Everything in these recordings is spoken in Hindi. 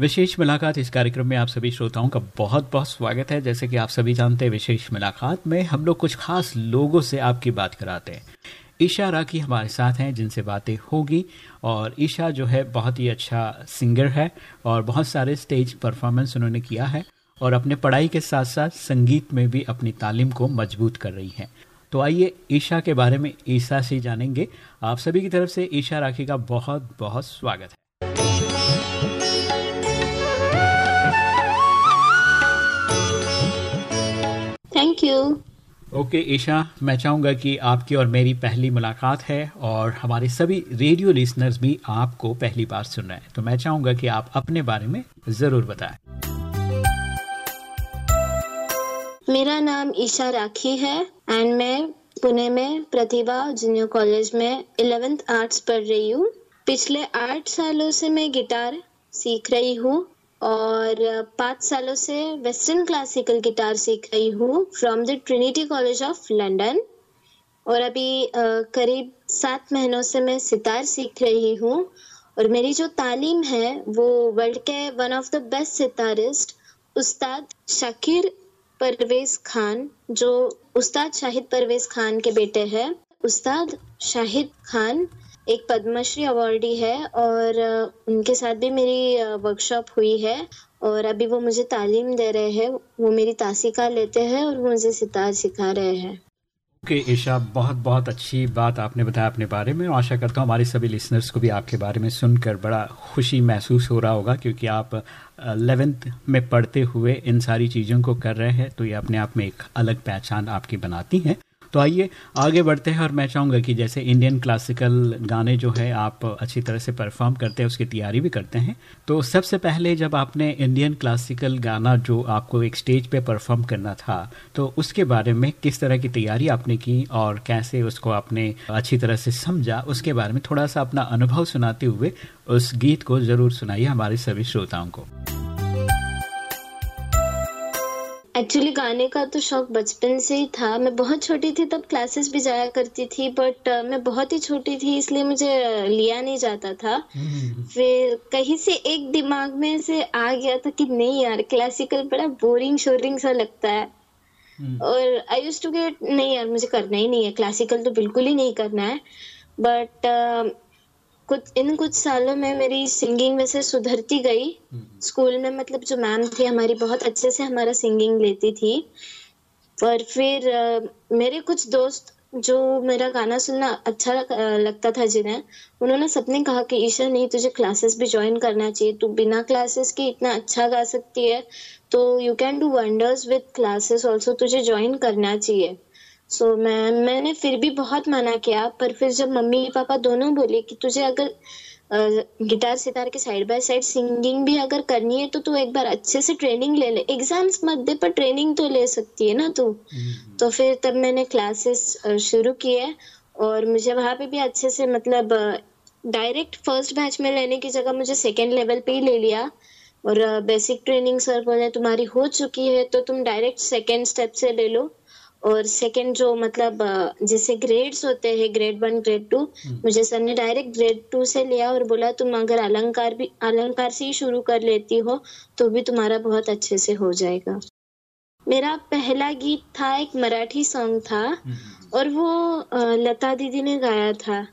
विशेष मुलाकात इस कार्यक्रम में आप सभी श्रोताओं का बहुत बहुत स्वागत है। जैसे कि आप सभी जानते हैं, विशेष मुलाकात में हम लोग कुछ खास लोगों से आपकी बात कराते हैं। ईशा राखी हमारे साथ हैं, जिनसे बातें होगी और ईशा जो है बहुत ही अच्छा सिंगर है और बहुत सारे स्टेज परफॉर्मेंस उन्होंने किया है और अपने पढ़ाई के साथ साथ संगीत में भी अपनी तालीम को मज़बूत कर रही हैं। तो आइए ईशा के बारे में ईशा से जानेंगे। आप सभी की तरफ़ से ईशा राखी का बहुत बहुत स्वागत है। थैंक यू ओके ईशा मैं चाहूँगा कि आपकी और मेरी पहली मुलाकात है और हमारे सभी रेडियो लिसनर्स भी आपको पहली बार सुन रहे हैं। तो मैं चाहूँगा कि आप अपने बारे में ज़रूर बताएँ। मेरा नाम ईशा राखी है एंड मैं पुणे में प्रतिभा जूनियर कॉलेज में इलेवेंथ आर्ट्स पढ़ रही हूँ। पिछले आठ सालों से मैं गिटार सीख रही हूँ। और पाँच सालों से वेस्टर्न क्लासिकल गिटार सीख रही हूँ from the Trinity College of London और अभी करीब सात महीनों से मैं सितार सीख रही हूँ। और मेरी जो तालीम है, वो वर्ल्ड के one of the best sitarist Ustad Shakir Parvez Khan, जो उस्ताद शाहिद परवेज खान के बेटे हैं, उस्ताद शाहिद खान। एक पद्मश्री अवार्डी है और उनके साथ भी मेरी वर्कशॉप हुई है और अभी वो मुझे तालीम दे रहे हैं। वो मेरी तासिका लेते हैं और वो मुझे सितार सिखा रहे हैं। ओके okay, ईशा बहुत बहुत अच्छी बात आपने बताया अपने बारे में आशा करता हूँ हमारे सभी लिसनर्स को भी आपके बारे में सुनकर बड़ा खुशी महसूस हो रहा होगा क्योंकि आप एलेवेंथ में पढ़ते हुए इन सारी चीज़ों को कर रहे हैं। तो ये अपने आप में एक अलग पहचान आपकी बनाती हैं। तो आइए आगे बढ़ते हैं और मैं चाहूँगा कि जैसे इंडियन क्लासिकल गाने जो है, आप अच्छी तरह से परफॉर्म करते हैं, उसकी तैयारी भी करते हैं। तो सबसे पहले जब आपने इंडियन क्लासिकल गाना जो आपको एक स्टेज पे परफॉर्म करना था तो उसके बारे में किस तरह की तैयारी आपने की और कैसे उसको आपने अच्छी तरह से समझा, उसके बारे में थोड़ा सा अपना अनुभव सुनाते हुए उस गीत को ज़रूर सुनाइए हमारे सभी श्रोताओं को। एक्चुअली गाने का तो शौक बचपन से ही था। मैं बहुत छोटी थी तब क्लासेस भी जाया करती थी बट uh, मैं बहुत ही छोटी थी इसलिए मुझे लिया नहीं जाता था। फिर कहीं से एक दिमाग में से आ गया था कि नहीं यार क्लासिकल बड़ा बोरिंग शोरिंग सा लगता है। हम्म। और आई यूज़ टू गेट नहीं यार मुझे करना ही नहीं है। क्लासिकल तो बिल्कुल ही नहीं करना है। बट uh, कुछ इन कुछ सालों में मेरी सिंगिंग वैसे सुधरती गई। स्कूल में मतलब जो मैम थी हमारी बहुत अच्छे से हमारा सिंगिंग लेती थी। पर फिर मेरे कुछ दोस्त जो मेरा गाना सुनना अच्छा लगता था जिन्हें उन्होंने सबने कहा कि ईशा नहीं तुझे क्लासेस भी ज्वाइन करना चाहिए। तू बिना क्लासेस के इतना अच्छा गा सकती है। तो you can do wonders with classes also तुझे ज्वाइन करना चाहिए। सो so, मैं मैंने फिर भी बहुत मना किया पर फिर जब मम्मी पापा दोनों बोले कि तुझे अगर गिटार सितार के साइड बाय साइड सिंगिंग भी अगर करनी है तो तू एक बार अच्छे से ट्रेनिंग ले ले। एग्ज़ाम्स मत दे पर ट्रेनिंग तो ले सकती है ना तू? हम्म। तो फिर तब मैंने क्लासेस शुरू किए और मुझे वहाँ पे भी अच्छे से मतलब डायरेक्ट फ़र्स्ट बैच में लेने की जगह मुझे सेकेंड लेवल पे ही ले लिया। और बेसिक ट्रेनिंग सर बोले तुम्हारी हो चुकी है तो तुम डायरेक्ट सेकेंड स्टेप से ले लो। और सेकंड जो मतलब जैसे ग्रेड्स होते हैं ग्रेड वन ग्रेड टू मुझे सर ने डायरेक्ट ग्रेड टू से लिया और बोला तुम अगर अलंकार भी अलंकार से ही शुरू कर लेती हो तो भी तुम्हारा बहुत अच्छे से हो जाएगा। मेरा पहला गीत था एक मराठी सॉन्ग था और वो लता दीदी ने गाया था।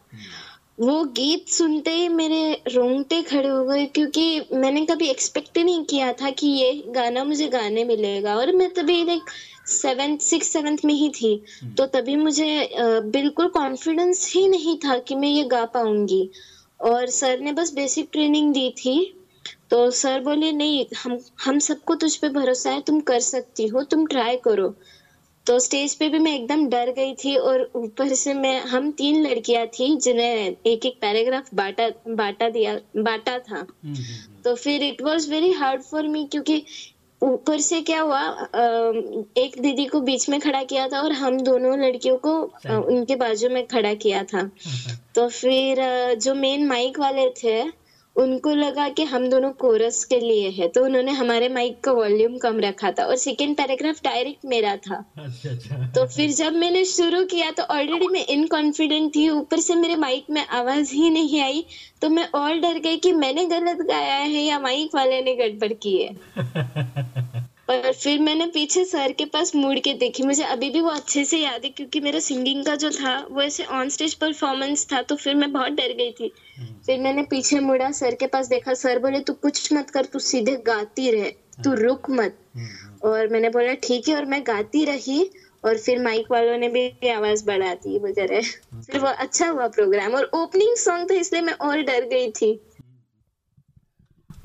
वो गीत सुनते ही मेरे रोंगटे खड़े हो गए क्योंकि मैंने कभी एक्सपेक्ट नहीं किया था कि ये गाना मुझे गाने मिलेगा। और मैं तभी लाइक सेवेंथ सिक्स सेवेंथ में ही थी। हम्म। तो तभी मुझे बिल्कुल कॉन्फिडेंस ही नहीं था कि मैं ये गा पाऊँगी। और सर ने बस बेसिक ट्रेनिंग दी थी। तो सर बोले नहीं हम हम सबको तुझ पे भरोसा है तुम कर सकती हो तुम ट्राई करो। तो स्टेज पे भी मैं एकदम डर गई थी और ऊपर से मैं हम तीन लड़कियाँ थी जिन्हें एक एक पैराग्राफ बांटा बांटा दिया बांटा था। हम्म, हम्म, तो फिर it was very hard for me क्योंकि ऊपर से क्या हुआ एक दीदी को बीच में खड़ा किया था और हम दोनों लड़कियों को उनके बाजू में खड़ा किया था। तो फिर जो मेन माइक वाले थे उनको लगा कि हम दोनों कोरस के लिए है तो उन्होंने हमारे माइक का वॉल्यूम कम रखा था और सेकेंड पैराग्राफ डायरेक्ट मेरा था। अच्छा अच्छा। तो फिर जब मैंने शुरू किया तो ऑलरेडी मैं इनकॉन्फिडेंट थी ऊपर से मेरे माइक में आवाज़ ही नहीं आई तो मैं और डर गई कि मैंने गलत गाया है या माइक वाले ने गड़बड़ की है। और फिर मैंने पीछे सर के पास मुड़ के देखी मुझे अभी भी वो अच्छे से याद है क्योंकि मेरा सिंगिंग का जो था वो ऐसे ऑन स्टेज परफॉर्मेंस था तो फिर मैं बहुत डर गई थी हम्म। फिर मैंने पीछे मुड़ा सर के पास देखा सर बोले तू कुछ मत कर तू सीधे गाती रहे तू हाँ। रुक मत हम्म। और मैंने बोला ठीक है और मैं गाती रही और फिर माइक वालों ने भी आवाज़ बढ़ा दी वगैरह हम्म। फिर वो अच्छा हुआ प्रोग्राम और ओपनिंग सॉन्ग था इसलिए मैं और डर गई थी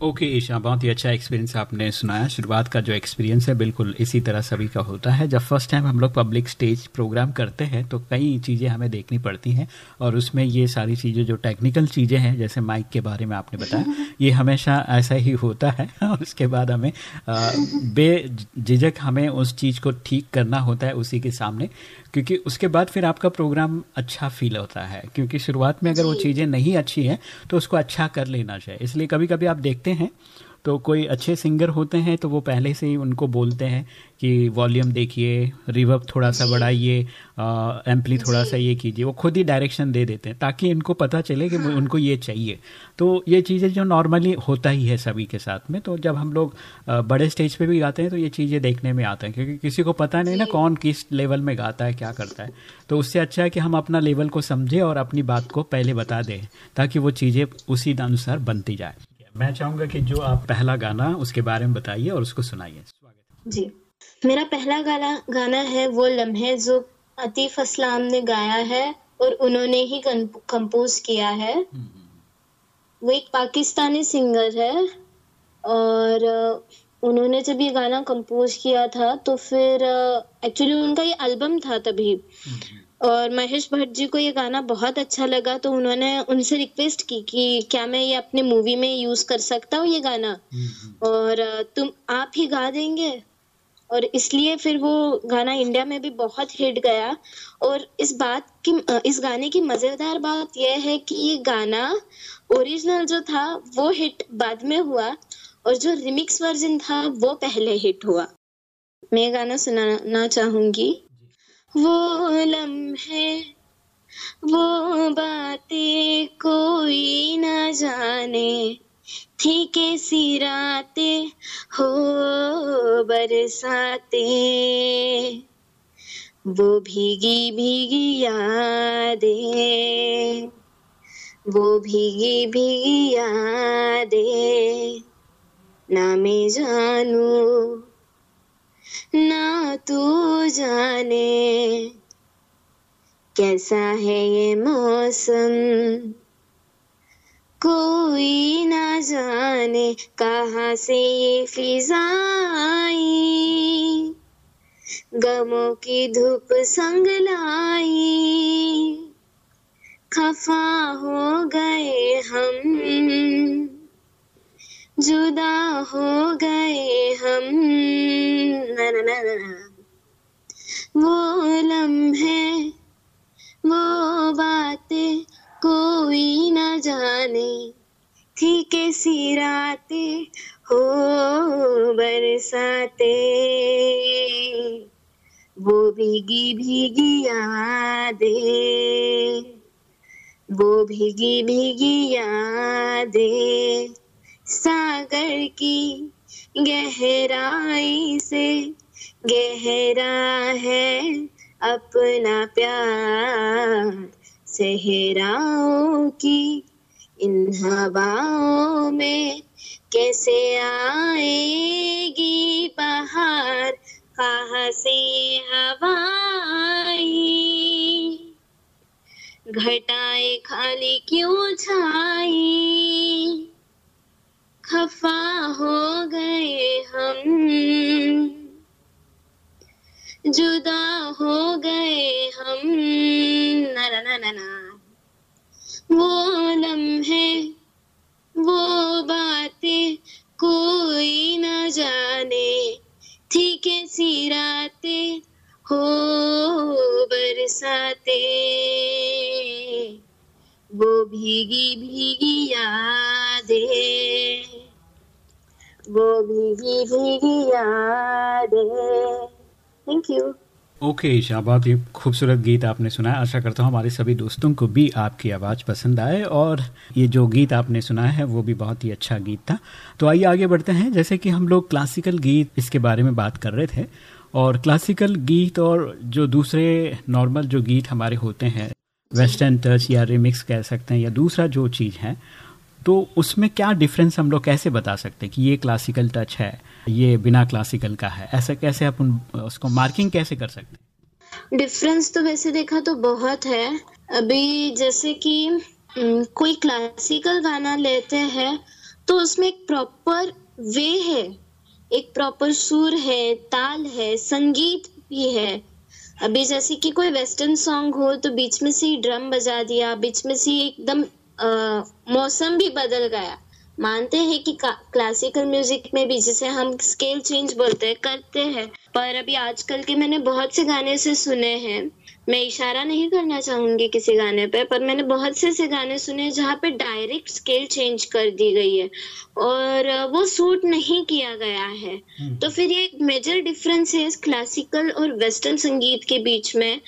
ओके okay, ईशा बहुत ही अच्छा एक्सपीरियंस आपने सुनाया। शुरुआत का जो एक्सपीरियंस है बिल्कुल इसी तरह सभी का होता है। जब फ़र्स्ट टाइम हम लोग पब्लिक स्टेज प्रोग्राम करते हैं तो कई चीज़ें हमें देखनी पड़ती हैं और उसमें ये सारी चीज़ें जो टेक्निकल चीज़ें हैं जैसे माइक के बारे में आपने बताया ये हमेशा ऐसा ही होता है। और उसके बाद हमें बेझिझक हमें उस चीज़ को ठीक करना होता है उसी के सामने। क्योंकि उसके बाद फिर आपका प्रोग्राम अच्छा फील होता है क्योंकि शुरुआत में अगर वो चीज़ें नहीं अच्छी हैं तो उसको अच्छा कर लेना चाहिए। इसलिए कभी कभी आप देखते हैं तो कोई अच्छे सिंगर होते हैं तो वो पहले से ही उनको बोलते हैं कि वॉल्यूम देखिए रिवर्ब थोड़ा सा बढ़ाइए एम्पली थोड़ा सा ये कीजिए। वो खुद ही डायरेक्शन दे देते हैं ताकि इनको पता चले कि हाँ। उनको ये चाहिए। तो ये चीज़ें जो नॉर्मली होता ही है सभी के साथ में तो जब हम लोग बड़े स्टेज पे भी गाते हैं तो ये चीज़ें देखने में आते हैं क्योंकि किसी को पता नहीं ना कौन किस लेवल में गाता है क्या करता है। तो उससे अच्छा है कि हम अपना लेवल को समझें और अपनी बात को पहले बता दें ताकि वो चीज़ें उसी अनुसार बनती जाए। मैं चाहूँगा कि जो आप पहला गाना उसके बारे में बताइए और उसको सुनाइए। जी। मेरा पहला गाना गाना है वो लम्हे जो अतीफ असलाम ने गाया है और उन्होंने ही कंपोज किया है। वो एक पाकिस्तानी सिंगर है और उन्होंने जब ये गाना कंपोज किया था तो फिर एक्चुअली उनका ये एल्बम था तभी। और महेश भट्ट जी को ये गाना बहुत अच्छा लगा तो उन्होंने उनसे रिक्वेस्ट की कि क्या मैं ये अपने मूवी में यूज़ कर सकता हूँ ये गाना। और तुम आप ही गा देंगे। और इसलिए फिर वो गाना इंडिया में भी बहुत हिट गया। और इस बात की इस गाने की मज़ेदार बात यह है कि ये गाना ओरिजिनल जो था वो हिट बाद में हुआ। और जो रिमिक्स वर्जन था वो पहले हिट हुआ। मैं गाना सुनाना चाहूँगी। वो लम्हे, वो बातें कोई ना जाने। थी कैसी रातें हो बरसाते। वो भीगी भीगी यादें। वो भीगी भीगी यादें। ना मैं जानू ना तू जाने। कैसा है ये मौसम? कोई ना जाने कहा से ये फिजाई गमों की धूप संग लाई। खफा हो गए हम। जुदा हो गए हम। ना ना ना ना वो लम्हे, वो बातें कोई ना जाने। थी कैसी रातें हो बरसाते। वो भीगी भीगी यादें। वो भीगी भीगी यादें। सागर की गहराई से गहरा है अपना प्यार। सहराओं की इन हवाओं में कैसे आएगी बाहर कहा से हवाई घटाए खाली क्यों छाई खफा हो गए हम। जुदा हो गए हम। ना ना ना ना। वो लम्हे, वो बातें कोई न जाने थी कैसी रातें हो बरसाते। वो भीगी भीगी यादें। थैंक यू ओके okay, बहुत ही खूबसूरत गीत आपने सुनाया आशा करता हूँ हमारे सभी दोस्तों को भी आपकी आवाज़ पसंद आए और ये जो गीत आपने सुनाया है वो भी बहुत ही अच्छा गीत था। तो आइए आगे बढ़ते हैं। जैसे कि हम लोग क्लासिकल गीत इसके बारे में बात कर रहे थे और क्लासिकल गीत और जो दूसरे नॉर्मल जो गीत हमारे होते हैं वेस्टर्न टच या रिमिक्स कह सकते हैं या दूसरा जो चीज़ है तो उसमें क्या डिफरेंस हम लोग कैसे बता सकते हैं कि ये क्लासिकल टच है, ये बिना क्लासिकल का है? ऐसा कैसे अपन उसको मार्किंग कैसे कर सकते हैं? डिफरेंस तो वैसे देखा तो बहुत है। अभी जैसे कि कोई क्लासिकल गाना लेते हैं तो उसमें एक प्रॉपर वे है। एक प्रॉपर सुर है, ताल है, संगीत भी है। अभी जैसे कि कोई वेस्टर्न सॉन्ग हो तो बीच में से ही ड्रम बजा दिया, बीच में से एकदम मौसम भी बदल गया। मानते हैं कि क्लासिकल म्यूज़िक में भी जिसे हम स्केल चेंज बोलते हैं, करते हैं। पर अभी आजकल के मैंने बहुत से गाने से सुने हैं। मैं इशारा नहीं करना चाहूँगी किसी गाने पे पर मैंने बहुत से ऐसे गाने सुने जहाँ पे डायरेक्ट स्केल चेंज कर दी गई है और वो सूट नहीं किया गया है। हम्म। तो फिर ये एक मेजर डिफरेंस है इस क्लासिकल और वेस्टर्न संगीत के बीच में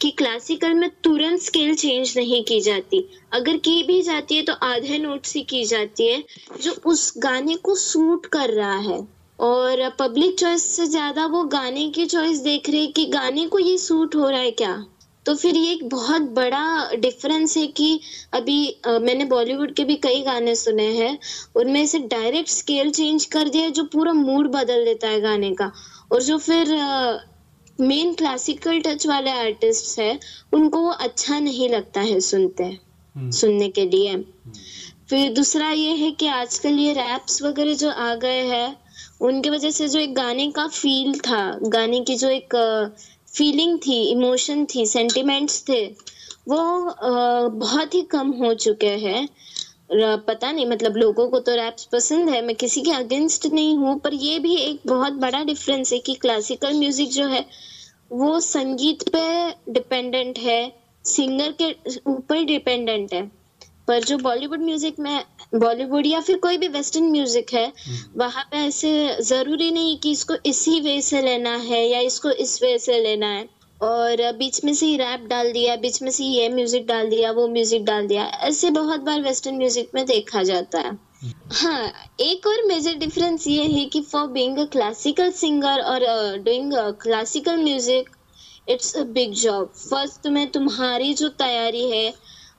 कि क्लासिकल में तुरंत स्केल चेंज नहीं की जाती। अगर की भी जाती है तो आधे नोट से की जाती है जो उस गाने को सूट कर रहा है। और पब्लिक चॉइस से ज़्यादा वो गाने की चॉइस देख रहे कि गाने को ये सूट हो रहा है क्या? तो फिर ये एक बहुत बड़ा डिफरेंस है कि अभी आ, मैंने बॉलीवुड के भी कई गाने सुने हैं उनमें से डायरेक्ट स्केल चेंज कर दिया जो पूरा मूड बदल देता है गाने का। और जो फिर मेन क्लासिकल टच वाले आर्टिस्ट है उनको वो अच्छा नहीं लगता है सुनते हम्म। सुनने के लिए। फिर दूसरा ये है कि आजकल ये रैप्स वगैरह जो आ गए हैं उनके वजह से जो एक गाने का फील था, गाने की जो एक फीलिंग थी इमोशन थी सेंटिमेंट्स थे, वो बहुत ही कम हो चुके हैं। पता नहीं मतलब लोगों को तो रैप्स पसंद है, मैं किसी के अगेंस्ट नहीं हूँ, पर ये भी एक बहुत बड़ा डिफरेंस है कि क्लासिकल म्यूज़िक जो है, वो संगीत पे डिपेंडेंट है सिंगर के ऊपर डिपेंडेंट है। पर जो बॉलीवुड म्यूज़िक में बॉलीवुड या फिर कोई भी वेस्टर्न म्यूज़िक है हम्म। वहाँ पे ऐसे ज़रूरी नहीं कि इसको इसी वे से लेना है या इसको इस वे से लेना है। और बीच में से ही रैप डाल दिया बीच में से ये म्यूज़िक डाल दिया वो म्यूज़िक डाल दिया ऐसे बहुत बार वेस्टर्न म्यूज़िक में देखा जाता है। हाँ एक और मेजर डिफरेंस ये है कि for being a classical singer और doing classical music it's a big job first तुम्हें तुम्हारी जो तैयारी है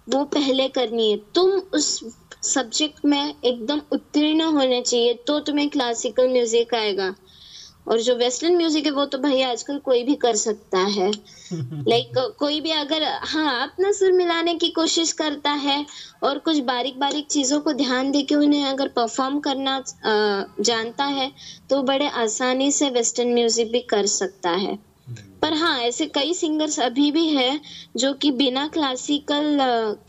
वो पहले करनी है। तुम उस सब्जेक्ट में एकदम उत्तीर्ण होने चाहिए तो तुम्हें क्लासिकल म्यूज़िक आएगा। और जो वेस्टर्न म्यूज़िक है वो तो भाई आजकल कोई भी कर सकता है। लाइक like, कोई भी अगर हाँ अपना सुर मिलाने की कोशिश करता है और कुछ बारीक बारीक चीज़ों को ध्यान दे के उन्हें अगर परफॉर्म करना जानता है तो बड़े आसानी से वेस्टर्न म्यूज़िक भी कर सकता है। पर हाँ ऐसे कई सिंगर्स अभी भी है जो कि बिना क्लासिकल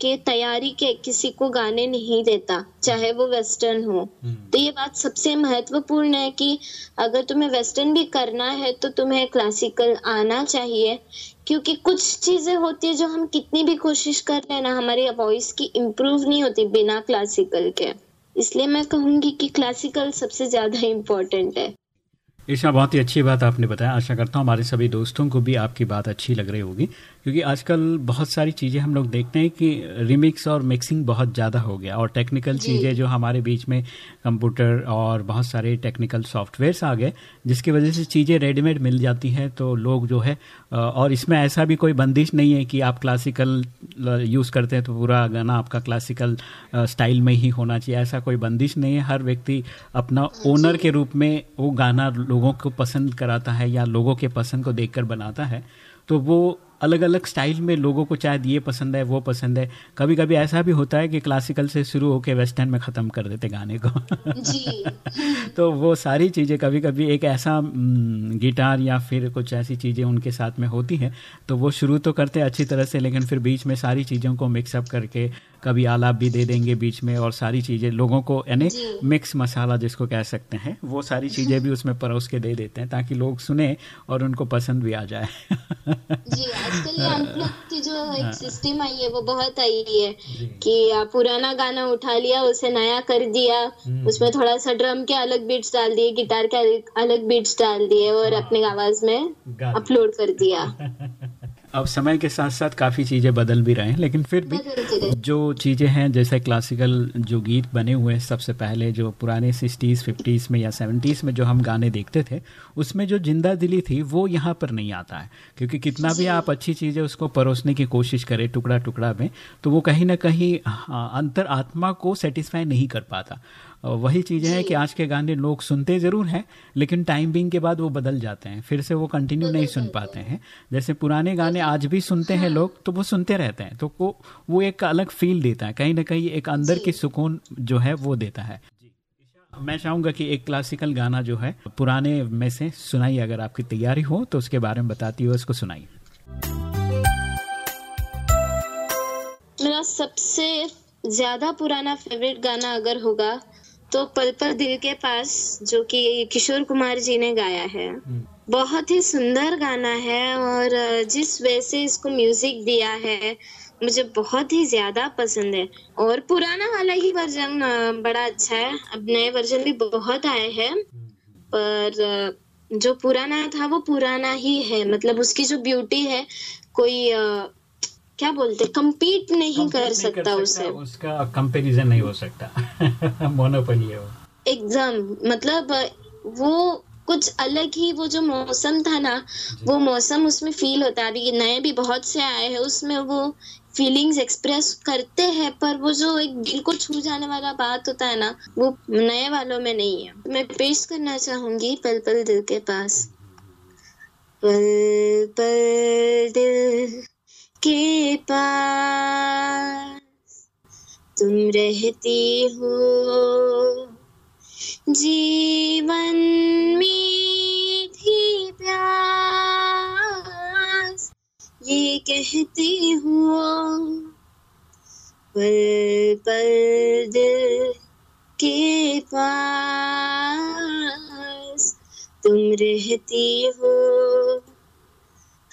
के तैयारी के किसी को गाने नहीं देता चाहे वो वेस्टर्न हो। हम्म। तो ये बात सबसे महत्वपूर्ण है कि अगर तुम्हें वेस्टर्न भी करना है तो तुम्हें क्लासिकल आना चाहिए। क्योंकि कुछ चीज़ें होती है जो हम कितनी भी कोशिश कर रहे हैं ना हमारी वॉइस की इम्प्रूव नहीं होती बिना क्लासिकल के। इसलिए मैं कहूँगी कि क्लासिकल सबसे ज़्यादा इम्पोर्टेंट है। ईशा बहुत ही अच्छी बात आपने बताया। आशा करता हूँ हमारे सभी दोस्तों को भी आपकी बात अच्छी लग रही होगी। क्योंकि आजकल बहुत सारी चीज़ें हम लोग देखते हैं कि रिमिक्स और मिक्सिंग बहुत ज़्यादा हो गया और टेक्निकल चीज़ें जो हमारे बीच में कंप्यूटर और बहुत सारे टेक्निकल सॉफ्टवेयर्स आ गए जिसकी वजह से चीज़ें रेडीमेड मिल जाती हैं तो लोग जो है और इसमें ऐसा भी कोई बंदिश नहीं है कि आप क्लासिकल यूज़ करते हैं तो पूरा गाना आपका क्लासिकल स्टाइल में ही होना चाहिए। ऐसा कोई बंदिश नहीं है। हर व्यक्ति अपना ओनर के रूप में वो गाना लोगों को पसंद कराता है या लोगों के पसंद को देखकर बनाता है तो वो अलग अलग स्टाइल में लोगों को चाहे ये पसंद है वो पसंद है। कभी कभी ऐसा भी होता है कि क्लासिकल से शुरू होकर वेस्टर्न में ख़त्म कर देते गाने को। जी। तो वो सारी चीज़ें कभी कभी एक ऐसा गिटार या फिर कुछ ऐसी चीज़ें उनके साथ में होती हैं तो वो शुरू तो करते अच्छी तरह से लेकिन फिर बीच में सारी चीज़ों को मिक्सअप करके कभी आलाप भी दे देंगे बीच में और सारी चीज़ें लोगों को यानी मिक्स मसाला जिसको कह सकते हैं वो सारी चीज़ें भी उसमें परोस के दे देते हैं ताकि लोग सुने और उनको पसंद भी आ जाए जी आजकल की जो एक सिस्टम हाँ। आई है वो बहुत आई है कि पुराना गाना उठा लिया उसे नया कर दिया हम्म। उसमें थोड़ा सा ड्रम के अलग बीट्स डाल दिए गिटार के अलग बीट्स डाल दिए और हाँ। अपने आवाज़ में अपलोड कर दिया अब समय के साथ साथ काफ़ी चीज़ें बदल भी रहे हैं लेकिन फिर भी जो चीज़ें हैं जैसे क्लासिकल जो गीत बने हुए हैं सबसे पहले जो पुराने सिक्सटीज़ फिफ्टीज़ में या सेवेंटीज़ में जो हम गाने देखते थे उसमें जो ज़िंदा दिली थी वो यहाँ पर नहीं आता है। क्योंकि कितना भी आप अच्छी चीज़ें उसको परोसने की कोशिश करें टुकड़ा टुकड़ा में तो वो कहीं ना कहीं अंतर आत्मा को सेटिस्फाई नहीं कर पाता। वही चीज़ें हैं कि आज के गाने लोग सुनते ज़रूर हैं लेकिन टाइम बिंग के बाद वो बदल जाते हैं। फिर से वो कंटिन्यू नहीं सुन पाते हैं। जैसे पुराने गाने आज भी सुनते हैं लोग तो वो सुनते रहते हैं। तो वो वो एक अलग फील देता है। कहीं ना कहीं एक अंदर की सुकून जो है वो देता है। मैं चाहूँगा कि एक क्लासिकल गाना जो है पुराने में से सुनाई अगर आपकी तैयारी हो तो उसके बारे में बताती हो उसको सुनाई मेरा सबसे ज़्यादा पुराना फेवरेट गाना अगर होगा तो पल पल दिल के पास जो कि किशोर कुमार जी ने गाया है। हम्म। बहुत ही सुंदर गाना है और जिस वजह से इसको म्यूज़िक दिया है मुझे बहुत ही ज़्यादा पसंद है। और पुराना वाला ही वर्जन बड़ा अच्छा है। अब नए वर्जन भी बहुत आए हैं। पर जो पुराना था वो पुराना ही है। मतलब उसकी जो ब्यूटी है कोई क्या बोलते कम्पीट नहीं कर सकता, सकता उसे। उसका कंपैरिजन नहीं हो सकता। मोनोपोली है वो। एकदम मतलब वो कुछ अलग ही वो जो मौसम था ना वो मौसम उसमें फील होता है। अभी नए भी बहुत से आए हैं उसमें वो फीलिंग्स एक्सप्रेस करते हैं पर वो जो एक दिल को छू जाने वाला बात होता है ना वो नए वालों में नहीं है। मैं पेश करना चाहूँगी पल पल दिल के पास। पल पल दिल के पास तुम रहती हो। जीवन में थी प्यास, ये कहती हो पल पल दिल के पास तुम रहती हो।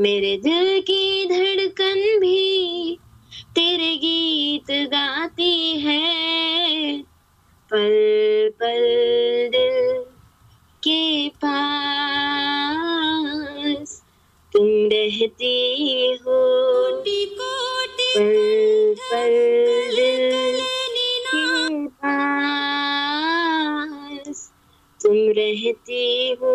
मेरे दिल की धड़कन भी तेरे गीत गाती है। पल पल दिल के पास तुम रहती हो। पल पल दिल के पास तुम रहती हो।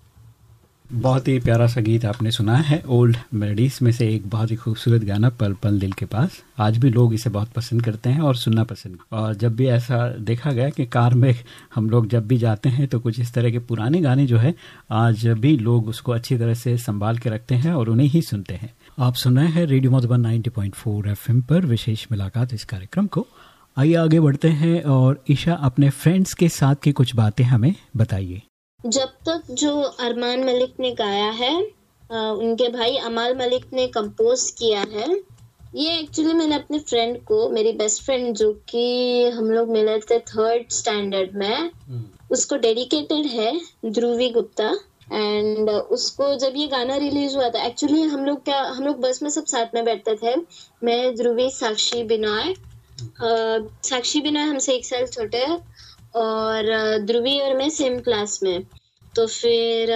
बहुत ही प्यारा सा गीत आपने सुना है ओल्ड मेलोडीज में से एक बहुत ही खूबसूरत गाना, पल पल दिल के पास। आज भी लोग इसे बहुत पसंद करते हैं और सुनना पसंद और जब भी ऐसा देखा गया कि कार में हम लोग जब भी जाते हैं तो कुछ इस तरह के पुराने गाने जो है, आज भी लोग उसको अच्छी तरह से संभाल के रखते हैं और उन्हें ही सुनते हैं। आप सुन रहे हैं रेडियो मधुबन 90.4 एफएम पर विशेष मुलाकात इस कार्यक्रम को। आइए आगे बढ़ते हैं और ईशा अपने फ्रेंड्स के साथ की कुछ बातें हमें बताइए। जब तक जो अरमान मलिक ने गाया है उनके भाई अमाल मलिक ने कंपोज किया है ये एक्चुअली मैंने अपने फ्रेंड को मेरी बेस्ट फ्रेंड जो कि हम लोग मिले थे थर्ड स्टैंडर्ड में हम्म। उसको डेडिकेटेड है ध्रुवी गुप्ता एंड उसको जब ये गाना रिलीज़ हुआ था एक्चुअली हम लोग क्या हम लोग बस में सब साथ में बैठते थे मैं ध्रुवी साक्षी बिनॉय साक्षी बिनॉय हमसे एक साल छोटे है और ध्रुवी और मैं सेम क्लास में। तो फिर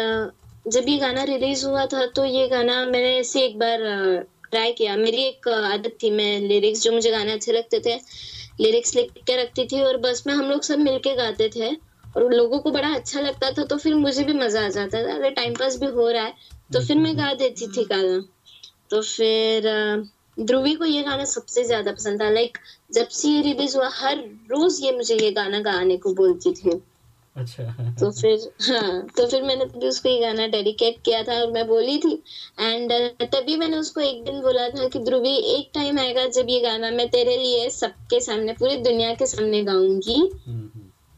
जब ये गाना रिलीज़ हुआ था तो ये गाना मैंने ऐसे एक बार ट्राई किया। मेरी एक आदत थी, मैं लिरिक्स जो मुझे गाने अच्छे लगते थे लिरिक्स लिख के रखती थी और बस में हम लोग सब मिलके गाते थे। और लोगों को बड़ा अच्छा लगता था तो फिर मुझे भी मज़ा आ जाता था। अगर टाइम पास भी हो रहा है। तो फिर मैं गा देती थी गाना। तो फिर ध्रुवी को ये गाना सबसे ज़्यादा पसंद था। लाइक जब से ये रिलीज़ हुआ हर रोज ये मुझे ये गाना गाने को बोलती थी। अच्छा। तो फिर हाँ तो फिर मैंने तभी उसको ये गाना डेडिकेट किया था और मैं बोली थी। एंड तभी मैंने उसको एक दिन बोला था कि ध्रुवी एक टाइम आएगा जब ये गाना मैं तेरे लिए सबके सामने पूरी दुनिया के सामने गाऊँगी।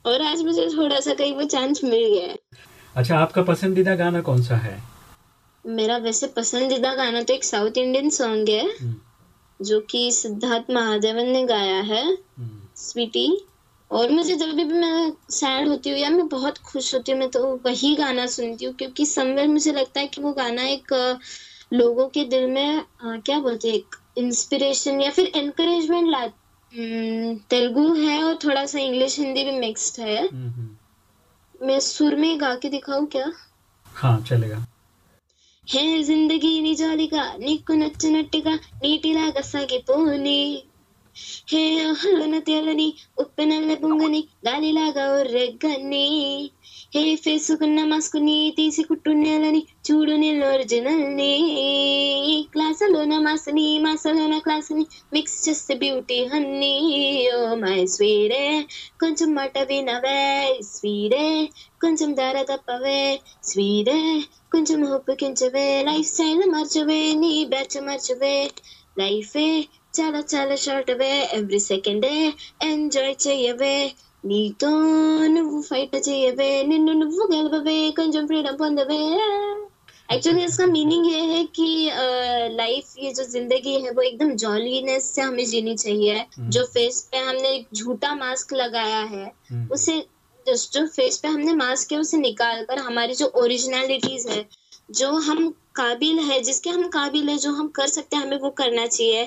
और आज मुझे थोड़ा सा कहीं वो चांस मिल गया है। अच्छा आपका पसंदीदा गाना कौन सा है? मेरा वैसे पसंदीदा गाना तो एक साउथ इंडियन सॉन्ग है। हम्म। जो कि सिद्धार्थ महादेवन ने गाया है स्वीटी हम्म। और मुझे जब भी मैं सैड होती हूँ या मैं बहुत खुश होती हूँ मैं तो वही गाना सुनती हूँ क्योंकि समवेयर मुझे लगता है कि वो गाना एक लोगों के दिल में आ, क्या बोलते हैं एक इंस्पिरेशन या फिर एनकरेजमेंट ला हम्म, तेलुगु है और थोड़ा सा इंग्लिश हिंदी भी मिक्स्ड है हम्म। मैं सुर में गा के दिखाऊँ क्या हाँ चलेगा హే జిందగీ నిజాలిగా నీకు నచ్చినట్టుగా నీటిలాగా సాగిపోని. హే ఆహ్లాన తెలని ఉప్పెనల్ల బొంగని గాలిలాగా ఒర్రెగ్గని. హే ఫేసుకున్న మాస్కుని తీసి కుట్టునేలని చూడు నేను ఒరిజినల్ని క్లాసులోన మాసని మాసలోన క్లాసుని మిక్స్ చేస్తే బ్యూటీ హన్నీ ఓ మై స్వీడే కొంచెం మాట వినవే స్వీడే కొంచెం ధర తప్పవే స్వీడే కొంచెం హొప్పు కించవే లైఫ్ స్టైల్ మార్చవే నీ బ్యాచ్ మార్చవే లైఫే చాలా చాలా షార్ట్ అవే ఎవ్రీ సెకండే ఎంజాయ్ చేయవే నీతో నువ్వు ఫైట్ చేయవే నిన్ను నువ్వు గెలవవే కొంచెం ఫ్రీడమ్ एक्चुअली इसका मीनिंग ये है कि लाइफ ये जो ज़िंदगी है वो एकदम जॉलीनेस से हमें जीनी चाहिए जो फेस पे हमने झूठा मास्क लगाया है उसे जो फेस पे हमने मास्क है उसे निकाल कर हमारी जो ओरिजिनलिटीज है जो हम काबिल है जिसके हम काबिल है जो हम कर सकते हैं हमें वो करना चाहिए।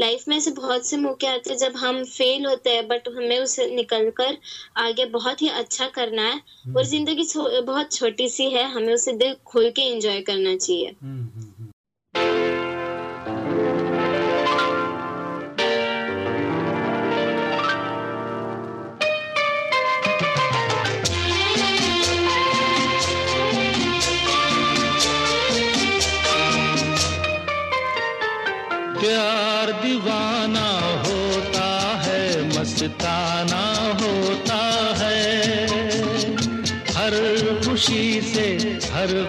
लाइफ में ऐसे बहुत से मौके आते हैं जब हम फेल होते हैं बट हमें उसे निकल कर आगे बहुत ही अच्छा करना है। हम्म। और ज़िंदगी बहुत छोटी सी है हमें उसे दिल खोल के एंजॉय करना चाहिए। हर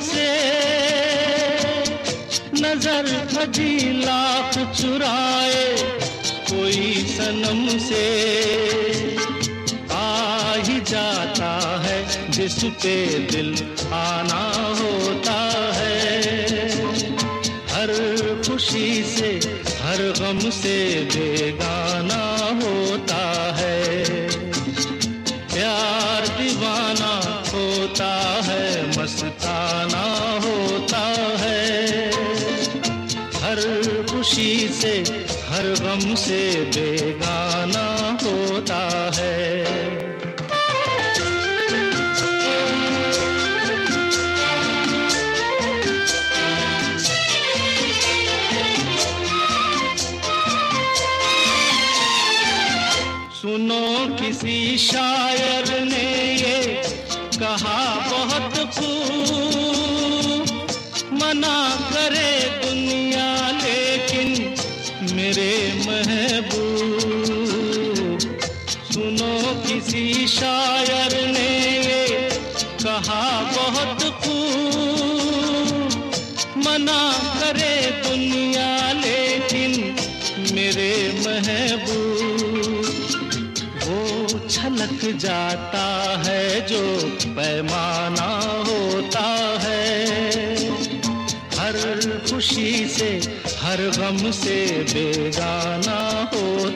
से नज़र हजीला चुराए, कोई सनम से आ ही जाता है, जिस पे दिल आना होता है। हर खुशी से, हर गम से बेगाना होता गम से बेगाना जाता है जो पैमाना होता है। हर खुशी से हर गम से बेगाना होता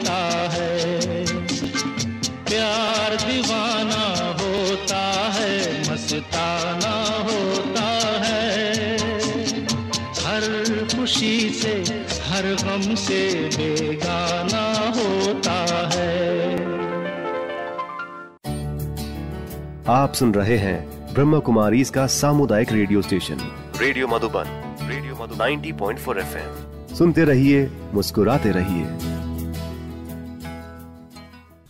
आप सुन रहे हैं ब्रह्म कुमारी इसका सामुदायिक radio station. Radio Madhuban radio Madhuban. 90.4 FM. सुनते रहिए मुस्कुराते रहिए।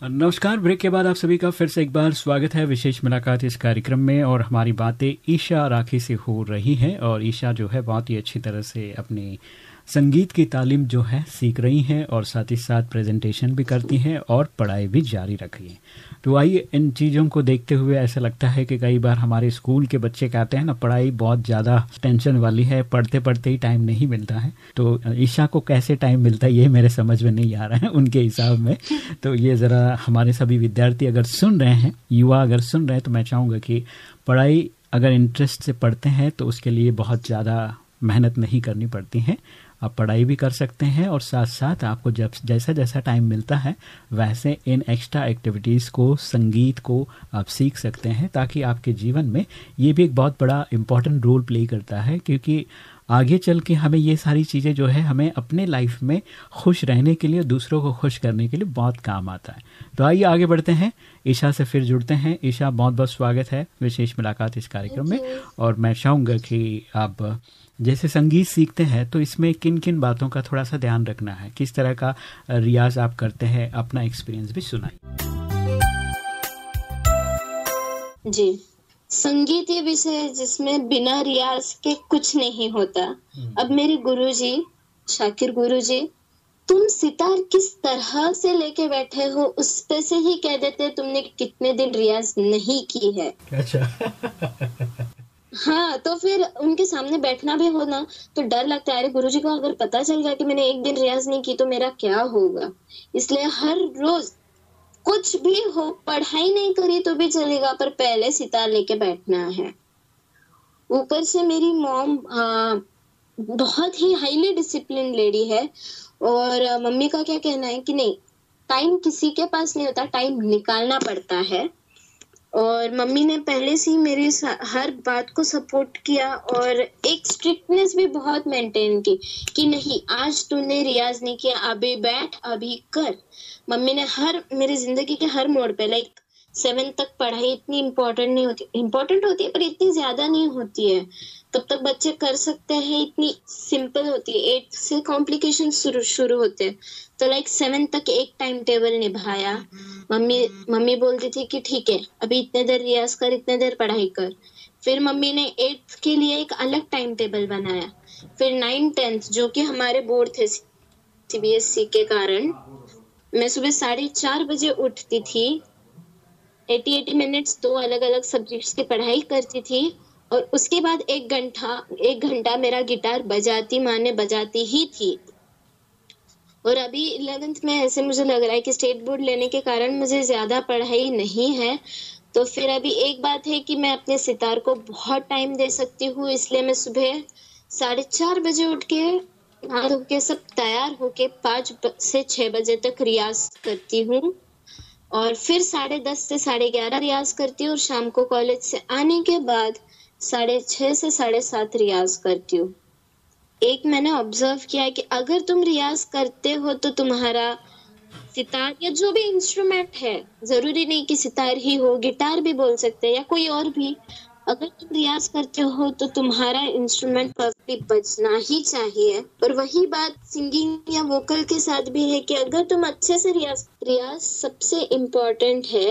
नमस्कार ब्रेक के बाद आप सभी का फिर से एक बार स्वागत है विशेष मुलाकात इस कार्यक्रम में और हमारी बातें ईशा राखी से हो रही हैं और ईशा जो है बहुत ही अच्छी तरह से अपनी संगीत की तालीम जो है सीख रही हैं और साथ ही साथ प्रेजेंटेशन भी करती हैं और पढ़ाई भी जारी रख रही हैं। तो आइए इन चीज़ों को देखते हुए ऐसा लगता है कि कई बार हमारे स्कूल के बच्चे कहते हैं ना, पढ़ाई बहुत ज़्यादा टेंशन वाली है, पढ़ते पढ़ते ही टाइम नहीं मिलता है। तो ईशा को कैसे टाइम मिलता है, ये मेरे समझ में नहीं आ रहा है उनके हिसाब में। तो ये ज़रा हमारे सभी विद्यार्थी अगर सुन रहे हैं, युवा अगर सुन रहे हैं तो मैं चाहूँगा कि पढ़ाई अगर इंटरेस्ट से पढ़ते हैं तो उसके लिए बहुत ज़्यादा मेहनत नहीं करनी पड़ती है। आप पढ़ाई भी कर सकते हैं और साथ साथ आपको जब जैसा जैसा टाइम मिलता है, वैसे इन एक्स्ट्रा एक्टिविटीज़ को, संगीत को आप सीख सकते हैं ताकि आपके जीवन में ये भी एक बहुत बड़ा इंपॉर्टेंट रोल प्ले करता है क्योंकि आगे चल के हमें ये सारी चीज़ें जो है हमें अपने लाइफ में खुश रहने के लिए दूसरों को खुश करने के लिए बहुत काम आता है। तो आइए आगे बढ़ते हैं। ईशा से फिर जुड़ते हैं। ईशा बहुत बहुत स्वागत है विशेष मुलाकात इस कार्यक्रम में। और मैं चाहूँगा कि आप जैसे संगीत सीखते हैं तो इसमें किन किन बातों का थोड़ा सा ध्यान रखना है? किस तरह का रियाज आप करते हैं? अपना एक्सपीरियंस भी सुनाइए। जी। संगीत ये विषय है जिसमें बिना रियाज के कुछ नहीं होता। अब मेरे गुरुजी शाकिर गुरुजी तुम सितार किस तरह से लेके बैठे हो उस पे से ही कह देते तुमने कितने दिन रियाज नहीं की है। अच्छा। हाँ तो फिर उनके सामने बैठना भी हो ना तो डर लगता है अरे गुरुजी को अगर पता चल गया कि मैंने एक दिन रियाज नहीं की तो मेरा क्या होगा? इसलिए हर रोज कुछ भी हो, पढ़ाई नहीं करी तो भी चलेगा, पर पहले सितार लेके बैठना है। ऊपर से मेरी मॉम बहुत ही हाईली डिसिप्लिन लेडी है और मम्मी का क्या कहना है कि नहीं टाइम किसी के पास नहीं होता टाइम निकालना पड़ता है। और मम्मी ने पहले से ही मेरी हर बात को सपोर्ट किया और एक स्ट्रिक्टनेस भी बहुत मेंटेन की कि नहीं, आज तूने रियाज नहीं किया, अभी बैठ, अभी कर। मम्मी ने हर, मेरी ज़िंदगी के हर मोड़ पे लाइक सेवन तक पढ़ाई इतनी इम्पोर्टेंट नहीं होती। इम्पोर्टेंट होती है, पर इतनी ज़्यादा नहीं होती है। तब तक बच्चे कर सकते हैं, इतनी सिंपल होती है। एट से कॉम्प्लिकेशन शुरू शुरू होते हैं। तो लाइक सेवन तक एक टाइम टेबल निभाया। मम्मी मम्मी बोलती थी कि ठीक है, अभी इतने देर रियाज कर, इतने देर पढ़ाई कर। फिर मम्मी ने एट्थ के लिए एक अलग टाइम टेबल बनाया। फिर नाइन टेंथ जो कि हमारे बोर्ड थे सीबीएसई के कारण, मैं सुबह साढ़े चार बजे उठती थी। एटी एटी मिनट्स दो अलग अलग सब्जेक्ट्स की पढ़ाई करती थी और उसके बाद एक घंटा एक घंटा मेरा गिटार बजाती, माने बजाती ही थी। और अभी इलेवेंथ में ऐसे मुझे लग रहा है कि स्टेट बोर्ड लेने के कारण मुझे ज़्यादा पढ़ाई नहीं है। तो फिर अभी एक बात है कि मैं अपने सितार को बहुत टाइम दे सकती हूँ, इसलिए मैं सुबह साढ़े चार बजे उठ के, नहा धो के सब तैयार होके पाँच से छह बजे तक रियाज करती हूँ। और फिर साढ़े दस से साढ़े ग्यारह रियाज करती हूँ और शाम को कॉलेज से आने के बाद साढ़े छह से साढ़े सात रियाज करती हूँ। एक मैंने ऑब्ज़र्व किया कि अगर तुम रियाज करते हो तो तुम्हारा सितार या जो भी इंस्ट्रूमेंट है, ज़रूरी नहीं कि सितार ही हो गिटार भी बोल सकते हैं या कोई और भी अगर तुम रियाज करते हो तो तुम्हारा इंस्ट्रूमेंट परफेक्टली बजना ही चाहिए। और वही बात सिंगिंग या वोकल के साथ भी है कि अगर तुम अच्छे से रियाज रियाज सबसे इम्पोर्टेंट है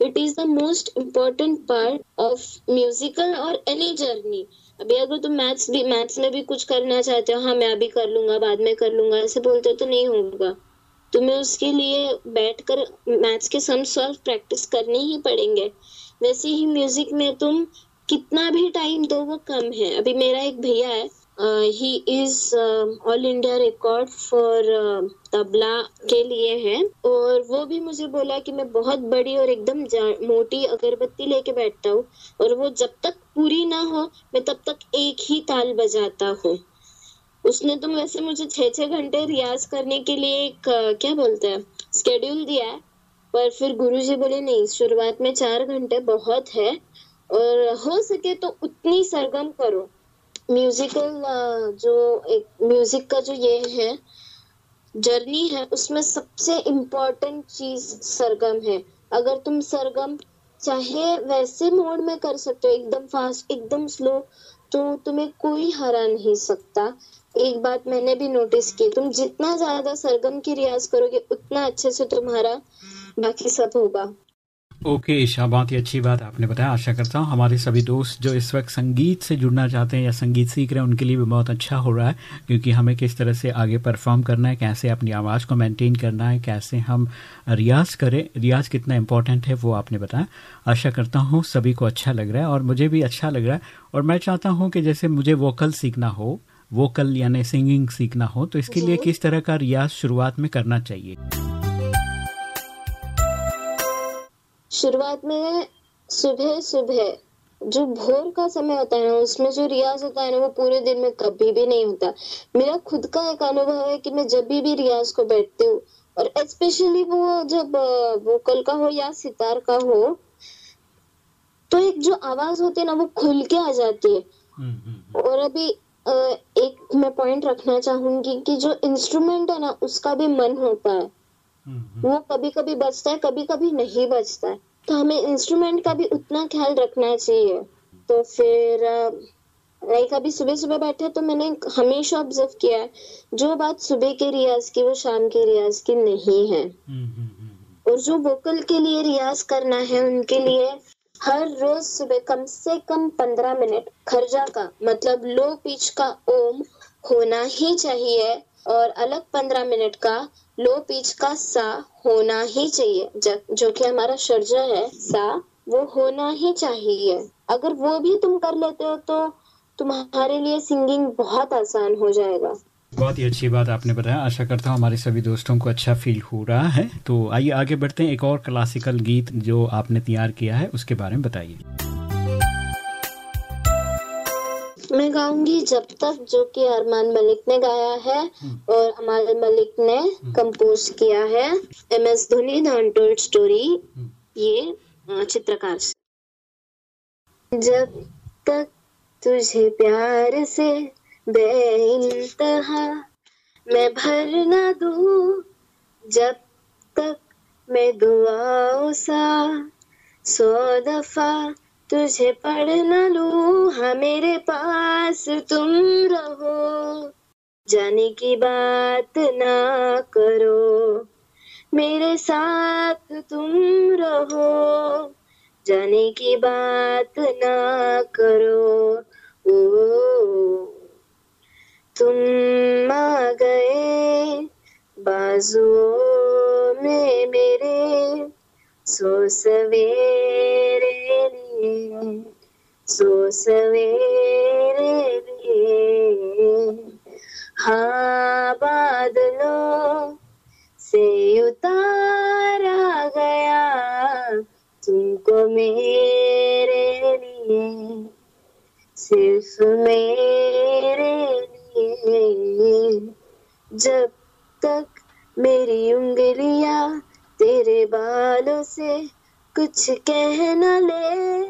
it is the most important part of musical और एनी जर्नी अभी अगर तुम मैथ्स भी मैथ्स में भी कुछ करना चाहते हो हाँ मैं अभी कर लूँगा, बाद में कर लूँगा, ऐसे बोलते हो तो नहीं होगा। तुम्हें उसके लिए बैठकर मैथ्स के सम सॉल्व प्रैक्टिस करने ही पड़ेंगे। वैसे ही म्यूज़िक में तुम कितना भी टाइम दो, वो कम है। अभी मेरा एक भैया है he is all India record for tabla के लिए है। और वो भी मुझे बोला कि मैं बहुत बड़ी और एकदम मोटी अगरबत्ती लेके बैठता हूँ, और वो जब तक पूरी ना हो, मैं तब तक एक ही ताल बजाता हूँ। उसने तो वैसे मुझे छह छह घंटे रियाज करने के लिए एक क्या बोलते हैं स्केड्यूल दिया है, पर फिर गुरुजी बोले, नहीं, शुरुआत में चार घंटे बहुत है। और हो सके तो उतनी सरगम करो। म्यूजिकल जो एक म्यूज़िक का जो ये है जर्नी है, उसमें सबसे इम्पोर्टेंट चीज़ सरगम है। अगर तुम सरगम चाहे वैसे मोड में कर सकते हो, एकदम फास्ट एकदम स्लो तो तुम्हें कोई हरा नहीं सकता। एक बात मैंने भी नोटिस की, तुम जितना ज़्यादा सरगम की रियाज करोगे, उतना अच्छे से तुम्हारा बाकी सब होगा। ओके okay, ईशा बहुत ही अच्छी बात आपने बताया। आशा करता हूँ हमारे सभी दोस्त जो इस वक्त संगीत से जुड़ना चाहते हैं या संगीत सीख रहे हैं उनके लिए भी बहुत अच्छा हो रहा है क्योंकि हमें किस तरह से आगे परफॉर्म करना है कैसे अपनी आवाज़ को मेंटेन करना है कैसे हम रियाज करें रियाज कितना इम्पोर्टेंट है वो आपने बताया। आशा करता हूँ सभी को अच्छा लग रहा है और मुझे भी अच्छा लग रहा है। और मैं चाहता हूँ कि जैसे मुझे वोकल सीखना हो वोकल यानी सिंगिंग सीखना हो तो इसके लिए किस तरह का रियाज शुरुआत में करना चाहिए? शुरुआत में सुबह सुबह जो भोर का समय होता है ना उसमें जो रियाज होता है ना वो पूरे दिन में कभी भी नहीं होता। मेरा खुद का एक अनुभव है कि मैं जब भी भी रियाज को बैठती हूँ और स्पेशली वो जब वोकल का हो या सितार का हो तो एक जो आवाज़ होती है ना वो खुल के आ जाती है। हम्म, हम्म, हम्म। और अभी एक मैं पॉइंट रखना चाहूँगी कि जो इंस्ट्रूमेंट है ना उसका भी मन होता है। वो कभी कभी बचता है कभी कभी नहीं बचता है। तो हमें इंस्ट्रूमेंट का भी उतना ख्याल रखना चाहिए। तो फिर लाइक अभी सुबह सुबह बैठे तो मैंने हमेशा ऑब्ज़र्व किया है जो बात सुबह के रियाज की वो शाम के रियाज की नहीं है। और जो वोकल के लिए रियाज करना है उनके लिए हर रोज सुबह कम से कम पंद्रह मिनट खर्जा का मतलब लो पिच का ओम होना ही चाहिए और अलग पंद्रह मिनट का लो पिच का सा होना ही चाहिए। जो कि हमारा शर्जा है, सा, वो होना ही चाहिए। अगर वो भी तुम कर लेते हो तो तुम्हारे लिए सिंगिंग बहुत आसान हो जाएगा। बहुत ही अच्छी बात आपने बताया। आशा करता हूँ हमारे सभी दोस्तों को अच्छा फील हो रहा है। तो आइए आगे बढ़ते हैं। एक और क्लासिकल गीत जो आपने तैयार किया है, उसके बारे में बताइए। मैं गाऊँगी जब तक जो कि अरमान मलिक ने गाया है और अमाल मलिक ने कंपोज किया है M S Dhoni the untold story. ये चित्रकार से। जब तक तुझे प्यार से बेइंतहा मैं भर ना दू जब तक मैं दुआओं सा सौ दफ़ा तुझे पढ़ न लू हाँ मेरे पास तुम रहो। जाने की बात ना करो, मेरे साथ तुम रहो। जाने की बात ना करो, ओ, तुम आ गए बाजुओं में मेरे, सो सवेरे सो सवेरे लिए हाँ बादलों से उतारा गया, तुमको मेरे लिए सिर्फ़ मेरे लिए, जब तक मेरी उंगलियाँ तेरे बालों से कुछ कह न ले।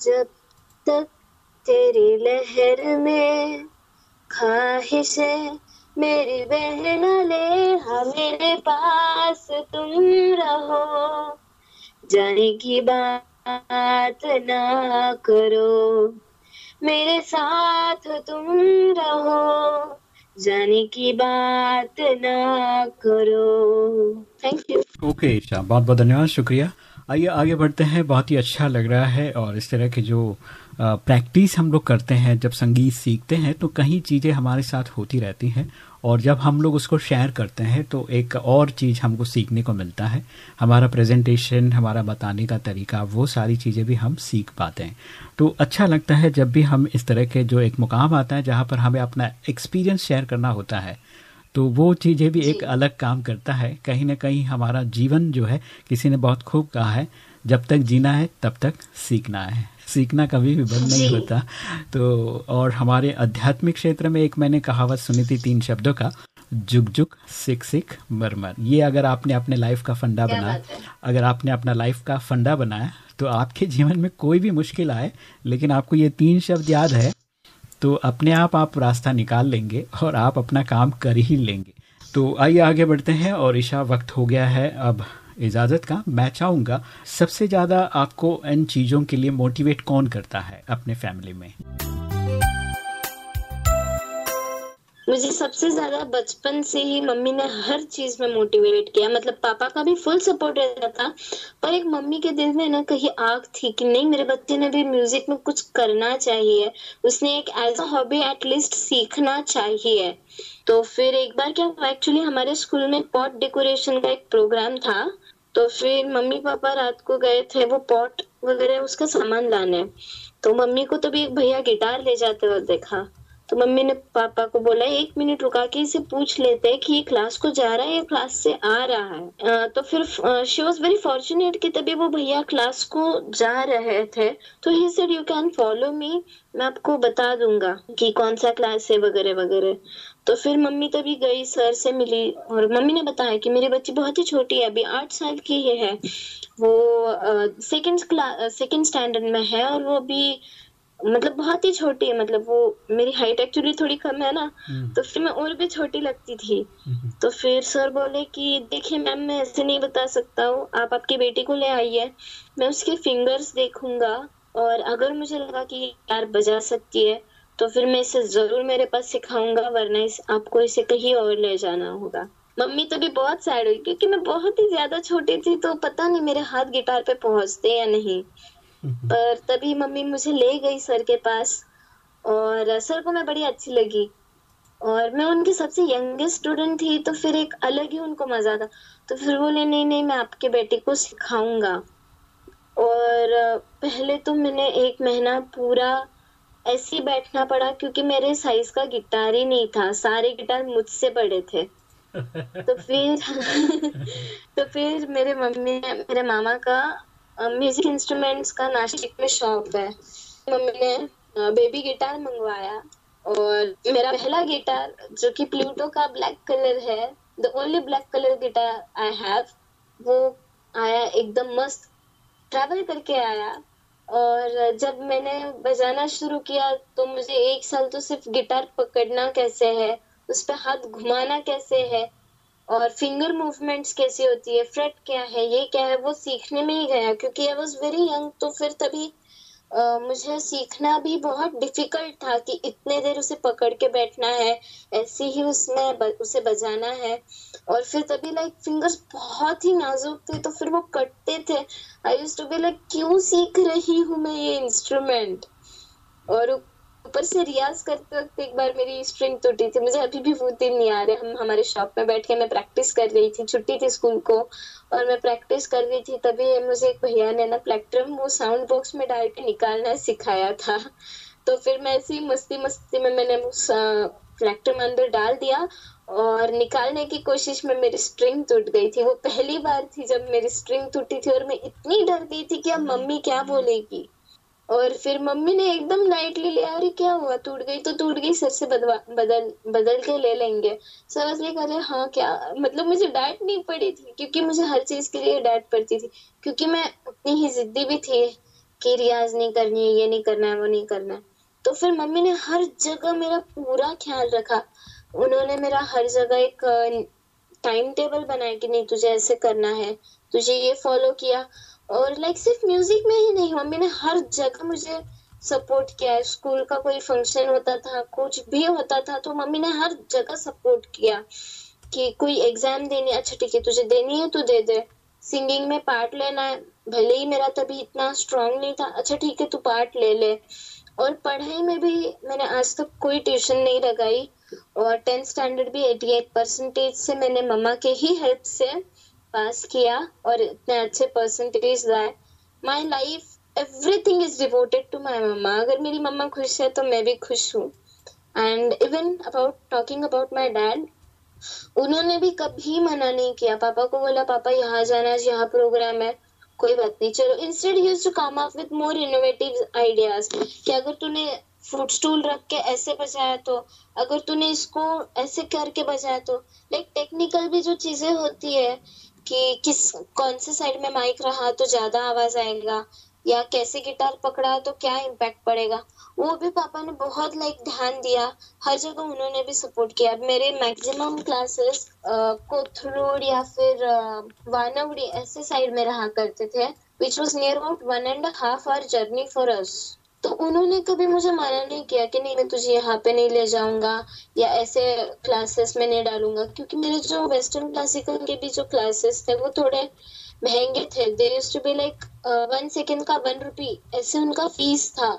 जब तक तेरी लहर में ख्वाहिशें मेरी बहन ले। मेरे पास तुम रहो। जाने की बात ना करो। मेरे साथ तुम रहो। जाने की बात ना करो। थैंक यू ओके ईशा बहुत बहुत धन्यवाद, शुक्रिया। आइए, आगे बढ़ते हैं। बहुत ही अच्छा लग रहा है और इस तरह के जो प्रैक्टिस हम लोग करते हैं, जब संगीत सीखते हैं तो कहीं चीज़ें हमारे साथ होती रहती हैं और जब हम लोग उसको शेयर करते हैं तो एक और चीज़ हमको सीखने को मिलता है। हमारा प्रेजेंटेशन हमारा बताने का तरीका, वो सारी चीज़ें भी हम सीख पाते हैं। तो अच्छा लगता है जब भी हम इस तरह के जो एक मुकाम आता है, जहाँ पर हमें अपना एक्सपीरियंस शेयर करना होता है। तो वो चीज़ें भी एक अलग काम करता है। कहीं ना कहीं हमारा जीवन जो है किसी ने बहुत खूब कहा है जब तक जीना है तब तक सीखना है। सीखना कभी भी बंद नहीं होता। तो और हमारे आध्यात्मिक क्षेत्र में एक मैंने कहावत सुनी थी तीन शब्दों का जुग जुग सिख सिख मरमर ये अगर आपने अपने लाइफ का फंडा बनाया अगर आपने अपना लाइफ का फंडा बनाया तो आपके जीवन में कोई भी मुश्किल आए लेकिन आपको ये तीन शब्द याद है तो अपने आप आप रास्ता निकाल लेंगे और आप अपना काम कर ही लेंगे। तो आइए आगे बढ़ते हैं और ईशा, वक्त हो गया है, अब इजाज़त का। मैं चाहूँगा, सबसे ज़्यादा आपको इन चीज़ों के लिए मोटिवेट कौन करता है अपने फैमिली में? मुझे सबसे ज़्यादा बचपन से ही मम्मी ने हर चीज़ में मोटिवेट किया। मतलब पापा का भी फुल सपोर्ट रहता था, पर एक मम्मी के दिल में ना कहीं आग थी कि नहीं, मेरे बच्चे ने भी म्यूज़िक में कुछ करना चाहिए। उसने एक एज अ हॉबी एटलीस्ट सीखना चाहिए। तो फिर एक बार क्या एक्चुअली हमारे स्कूल में पॉट डेकोरेशन का एक प्रोग्राम था। तो फिर मम्मी पापा रात को गए थे वो पॉट वगैरह उसका सामान लाने। तो मम्मी को तो भी एक भैया गिटार ले जाते हुए देखा। तो मम्मी ने पापा को बोला एक मिनट रुका के इसे पूछ लेते हैं कि ये क्लास को जा रहा है या क्लास से आ रहा है? आ, तो फिर शी वॉज़ वेरी फॉर्चुनेट कि तभी वो भैया क्लास को जा रहे थे। तो he said you can follow me मैं आपको बता दूँगा कि कौन सा क्लास है वगैरह वगैरह. तो फिर मम्मी तभी गई सर से मिली और मम्मी ने बताया कि मेरी बच्ची बहुत ही छोटी है अभी आठ साल की ही है। वो सेकंड क्लास सेकंड स्टैंडर्ड में है और वो भी मतलब बहुत ही छोटी है मतलब वो मेरी हाइट एक्चुअली थोड़ी कम है ना हम्म। तो फिर मैं और भी छोटी लगती थी हम्म। तो फिर सर बोले कि देखिए मैम मैं ऐसे नहीं बता सकता हूँ आप आपकी बेटी को ले आइए मैं उसके फिंगर्स देखूँगा और अगर मुझे लगा कि यार बजा सकती है तो फिर मैं इसे ज़रूर मेरे पास सिखाऊँगा वरना इस आपको इसे कहीं और ले जाना होगा मम्मी तो भी बहुत सैड हुई क्योंकि मैं बहुत ही ज़्यादा छोटी थी तो पता नहीं मेरे हाथ गिटार पे पहुँचते या नहीं पर तभी मम्मी मुझे ले गई सर के पास और सर को मैं बड़ी अच्छी लगी। और मैं उनकी सबसे यंगेस्ट स्टूडेंट थी तो फिर एक अलग ही उनको मज़ा था। तो फिर बोले नहीं नहीं मैं आपके बेटे को सिखाऊँगा। और पहले तो मैंने एक महीना पूरा ऐसे ही बैठना पड़ा क्योंकि मेरे साइज़ का गिटार ही नहीं था। सारे गिटार मुझसे बड़े थे। तो फिर तो फिर मेरे मम्मी मेरे मामा का म्यूज़िक इंस्ट्रूमेंट्स का नासिक में शॉप है। मम्मी ने बेबी गिटार मंगवाया और मेरा पहला गिटार जो कि प्लूटो का ब्लैक कलर है the only black colour guitar I have वो आया एकदम मस्त। ट्रैवल करके आया और जब मैंने बजाना शुरू किया तो मुझे एक साल तो सिर्फ़ गिटार पकड़ना कैसे है, उस पर हाथ घुमाना कैसे है और फिंगर मूवमेंट्स कैसी होती है फ्रेट क्या है ये क्या है वो सीखने में ही गया क्योंकि आई वॉज़ वेरी यंग तो फिर तभी Uh, मुझे सीखना भी बहुत डिफ़िकल्ट था कि इतने देर उसे पकड़ के बैठना है ऐसे ही उसमें ब, उसे बजाना है। और फिर तभी लाइक फिंगर्स बहुत ही नाजुक थे तो फिर वो कटते थे। I use to be like क्यों सीख रही हूँ मैं ये इंस्ट्रूमेंट और ऊपर से रियाज करते वक्त एक बार मेरी स्ट्रिंग टूटी थी। मुझे अभी भी वो दिन नहीं आ रहे। हम हमारे शॉप में बैठ के मैं प्रैक्टिस कर रही थी। छुट्टी थी स्कूल को और मैं प्रैक्टिस कर रही थी तभी मुझे एक भैया ने ना प्लेक्ट्रम वो साउंड बॉक्स में डाल के निकालना सिखाया था। तो फिर मैं ऐसी मस्ती मस्ती में मैंने प्लेक्ट्रम अंदर डाल दिया और निकालने की कोशिश में मेरी स्ट्रिंग टूट गई थी। वो पहली बार थी जब मेरी स्ट्रिंग टूटी थी और मैं इतनी डर गई थी कि अब मम्मी क्या बोलेगी। और फिर मम्मी ने एकदम लाइटली लिया, अरे, क्या हुआ? टूट गई तो टूट गई, सर से बदवा, बदल बदल के ले लेंगे। सर इसलिए कह रहे हाँ क्या मतलब मुझे डांट नहीं पड़ी थी, क्योंकि मुझे हर चीज़ के लिए डांट पड़ती थी, क्योंकि मैं उतनी ही जिद्दी भी थी कि रियाज नहीं करनी है, ये नहीं करना है, वो नहीं करना है। तो फिर मम्मी ने हर जगह मेरा पूरा ख्याल रखा। उन्होंने मेरा हर जगह एक टाइम टेबल बनाया कि नहीं, तुझे ऐसे करना है, तुझे ये फॉलो किया। और लाइक सिर्फ़ म्यूज़िक में ही नहीं मम्मी ने हर जगह मुझे सपोर्ट किया है। स्कूल का कोई फ़ंक्शन होता था, कुछ भी होता था तो मम्मी ने हर जगह सपोर्ट किया कि कोई एग्ज़ाम देनी अच्छा ठीक है, तुझे देनी है तो दे दे। सिंगिंग में पार्ट लेना है, भले ही मेरा तभी इतना स्ट्रांग नहीं था अच्छा ठीक है, तू पार्ट ले ले। और पढ़ाई में भी मैंने आज तक कोई ट्यूशन नहीं लगाई, और टेंथ स्टैंडर्ड भी 88 परसेंटेज से मैंने मम्मा के ही हेल्प से पास किया और इतने अच्छे परसेंटेज लाए my life everything is devoted to my mamma अगर मेरी मम्मा खुश है तो मैं भी खुश हूँ। And even about talking about my dad उन्होंने भी कभी मना नहीं किया। पापा को बोला, पापा, यहाँ जाना है, यहाँ प्रोग्राम है। कोई बात नहीं, चलो। Instead use to come up with more innovative ideas कि अगर तूने फ़ूड स्टूल रख के ऐसे बजाया तो अगर तूने इसको ऐसे करके बजाया तो। लाइक टेक्निकल भी जो चीज़ें होती है कि किस, कौन से साइड में माइक रहा तो ज़्यादा आवाज़ आएगा? या कैसे गिटार पकड़ा तो क्या इम्पैक्ट पड़ेगा? वो भी पापा ने बहुत लाइक ध्यान दिया। हर जगह उन्होंने भी सपोर्ट किया। मेरे मैक्सिमम क्लासेस कोथरूड या फिर वानवड़ी ऐसे साइड में रहा करते थे which was near about one and half hour journey for us तो उन्होंने कभी मुझे मना नहीं किया कि नहीं, मैं तुझे यहाँ पे नहीं ले जाऊँगा या ऐसे क्लासेस में नहीं डालूँगा। क्योंकि मेरे जो वेस्टर्न क्लासिकल के भी जो क्लासेस थे, वो थोड़े महँगे थे। They use to be like one second का वन रुपी ऐसे उनका फ़ीस था।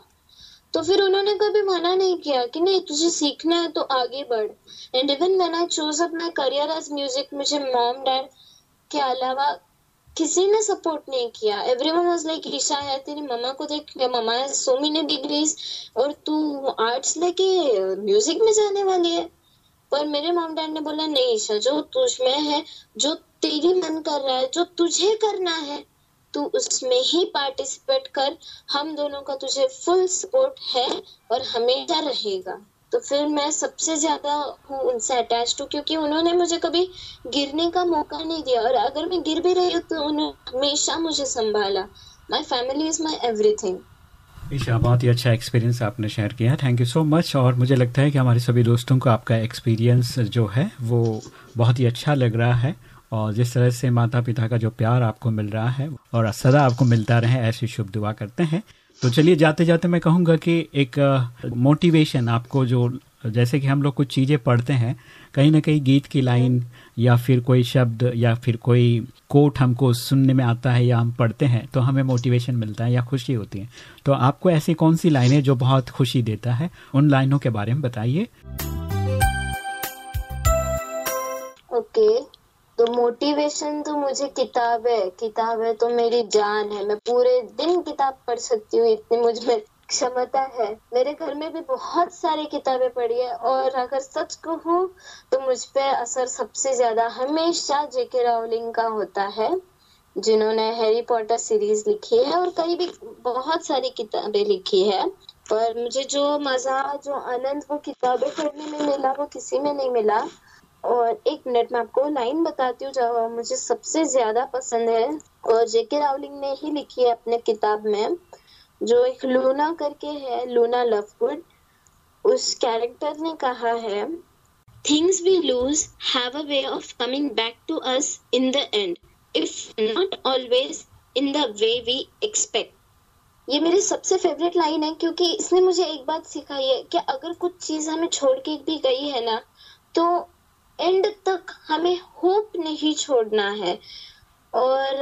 तो फिर उन्होंने कभी मना नहीं किया कि नहीं, तुझे सीखना है तो आगे बढ़। And even man I choose up my career as music मुझे मॉम डैड के अलावा किसी ने सपोर्ट नहीं किया। एवरीवन वाज लाइक ईशा है, तेरी मम्मा को देख मम्मा है सो मेनी डिग्रीज और तू आर्ट्स लेके म्यूज़िक में जाने वाली है? पर मेरे मॉम डैड ने बोला, नहीं ईशा, जो तुझ में है, जो तेरी मन कर रहा है, जो तुझे करना है, तू उसमें ही पार्टिसिपेट कर। हम दोनों का तुझे फुल सपोर्ट है और हमेशा रहेगा। तो फिर मैं सबसे ज़्यादा हूँ उनसे अटैच हूँ, क्योंकि उन्होंने मुझे कभी गिरने का मौका नहीं दिया। और अगर मैं गिर भी रही हूँ तो उन्होंने हमेशा मुझे संभाला। My family is my everything Isha, बहुत ही अच्छा एक्सपीरियंस आपने शेयर किया। थैंक यू सो मच और मुझे लगता है कि हमारे सभी दोस्तों को आपका एक्सपीरियंस जो है, वो बहुत ही अच्छा लग रहा है। और जिस तरह से माता पिता का जो प्यार आपको मिल रहा है, और सदा आपको मिलता रहे, ऐसी शुभ दुआ करते हैं। तो चलिए, जाते जाते मैं कहूँगा कि एक मोटिवेशन आपको जो, जैसे कि हम लोग कुछ चीज़ें पढ़ते हैं, कहीं ना कहीं गीत की लाइन या फिर कोई शब्द या फिर कोई कोट हमको सुनने में आता है या हम पढ़ते हैं तो हमें मोटिवेशन मिलता है या खुशी होती है तो आपको ऐसी कौन सी लाइनें जो बहुत खुशी देता है, उन लाइनों के बारे में बताइए ओके okay. तो मोटिवेशन तो मुझे किताब है। किताब है तो मेरी जान है। मैं पूरे दिन किताब पढ़ सकती हूँ, इतनी मुझमें क्षमता है। मेरे घर में भी बहुत सारी किताबें पढ़ी है और अगर सच कहूँ तो मुझ पे असर सबसे ज़्यादा हमेशा जेके रावलिंग का होता है, जिन्होंने हैरी पॉटर सीरीज़ लिखी है और कई भी बहुत सारी किताबें लिखी है। पर मुझे जो मज़ा, जो आनंद वो किताबें पढ़ने में मिला वो किसी में नहीं मिला। और एक मिनट में आपको लाइन बताती हूँ, जो मुझे सबसे ज़्यादा पसंद है। और जेके रावलिंग ने ही लिखी है अपने किताब में, जो एक लूना करके है, लूना लवगुड उस कैरेक्टर ने कहा है things we lose have a way of coming back to us in the end if not always in the way we expect ये मेरी सबसे फेवरेट लाइन है, क्योंकि इसने मुझे एक बात सिखाई है कि अगर कुछ चीज़ हमें छोड़ के भी गई है ना तो एंड तक हमें होप नहीं छोड़ना है। और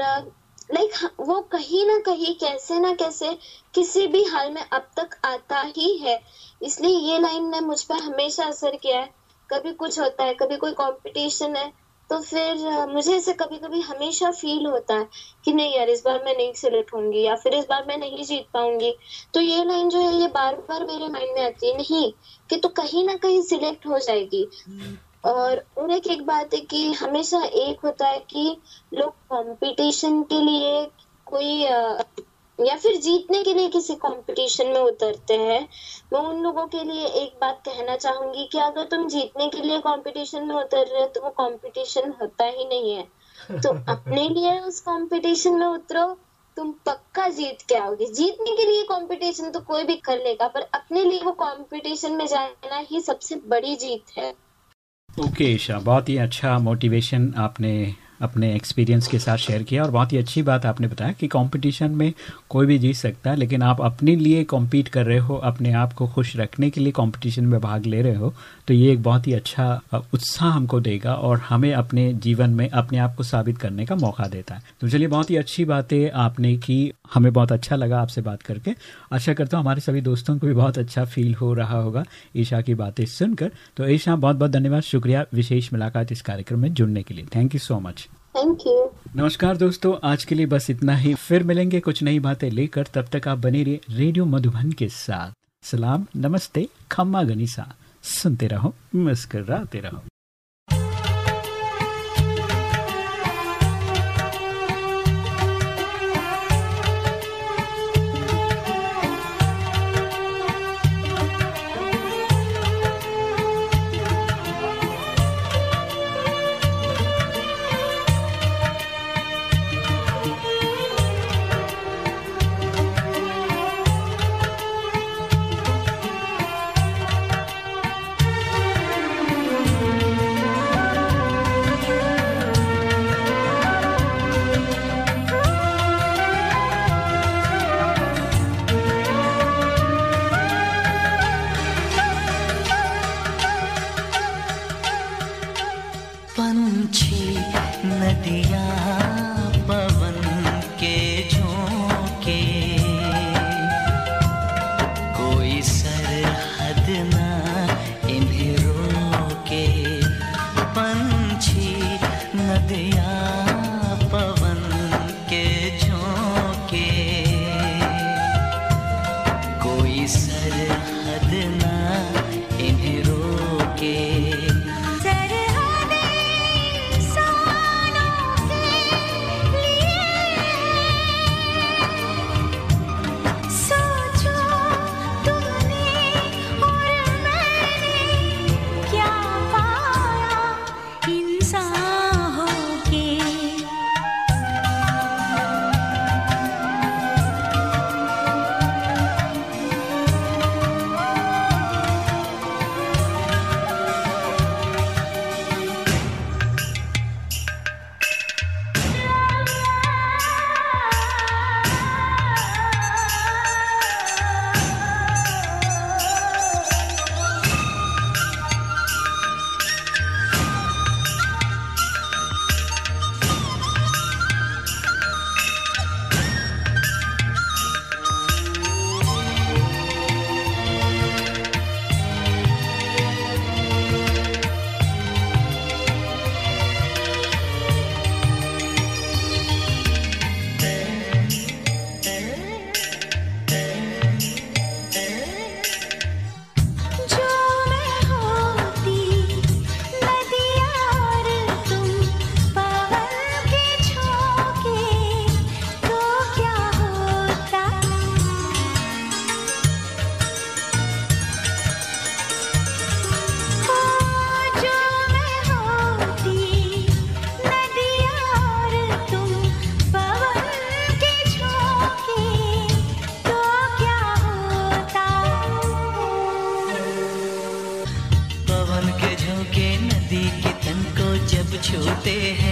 लाइक वो कहीं ना कहीं, कैसे ना कैसे किसी भी हाल में अब तक आता ही है। इसलिए ये लाइन ने मुझ पर हमेशा असर किया है। कभी कुछ होता है, कभी कोई कंपटीशन है तो फिर, मुझे ऐसे कभी कभी हमेशा फील होता है कि नहीं यार, इस बार मैं नहीं सिलेक्ट होंगी या फिर इस बार मैं नहीं जीत पाऊँगी। तो ये लाइन जो है, ये बार बार मेरे माइंड में आती है, नहीं, कि तो कहीं ना कहीं सिलेक्ट हो जाएगी। और और एक एक बात है कि हमेशा एक होता है कि लोग कंपटीशन के लिए कोई या फिर जीतने के लिए किसी कंपटीशन में उतरते हैं। मैं उन लोगों के लिए एक बात कहना चाहूँगी कि अगर तुम जीतने के लिए कंपटीशन में उतर रहे हो तो वो कंपटीशन होता ही नहीं है। तो अपने लिए उस कंपटीशन में उतरो तुम पक्का जीत के आओगे। जीतने के लिए कंपटीशन तो कोई भी कर लेगा पर अपने लिए वो कंपटीशन में जाना ही सबसे बड़ी जीत है। ओके, ईशा, बहुत ही अच्छा मोटिवेशन आपने अपने एक्सपीरियंस के साथ शेयर किया और बहुत ही अच्छी बात आपने बताया कि कंपटीशन में कोई भी जीत सकता है, लेकिन आप अपने लिए कॉम्पीट कर रहे हो, अपने आप को खुश रखने के लिए कंपटीशन में भाग ले रहे हो तो ये एक बहुत ही अच्छा उत्साह हमको देगा और हमें अपने जीवन में अपने आप को साबित करने का मौका देता है। तो चलिए, बहुत ही अच्छी बातें आपने की, हमें बहुत अच्छा लगा आपसे बात करके। आशा करता हूँ हमारे सभी दोस्तों को भी बहुत अच्छा फील हो रहा होगा ईशा की बातें सुनकर। तो ईशा बहुत बहुत धन्यवाद, शुक्रिया, विशेष मुलाकात इस कार्यक्रम में जुड़ने के लिए। Thank you so much thank you नमस्कार दोस्तों, आज के लिए बस इतना ही। फिर मिलेंगे कुछ नई बातें लेकर, तब तक आप बने रहिए रेडियो मधुबन के साथ। सलाम, नमस्ते, खम्मा गनीसा। सुनते रहो, मुस्कराते रहो। करते हैं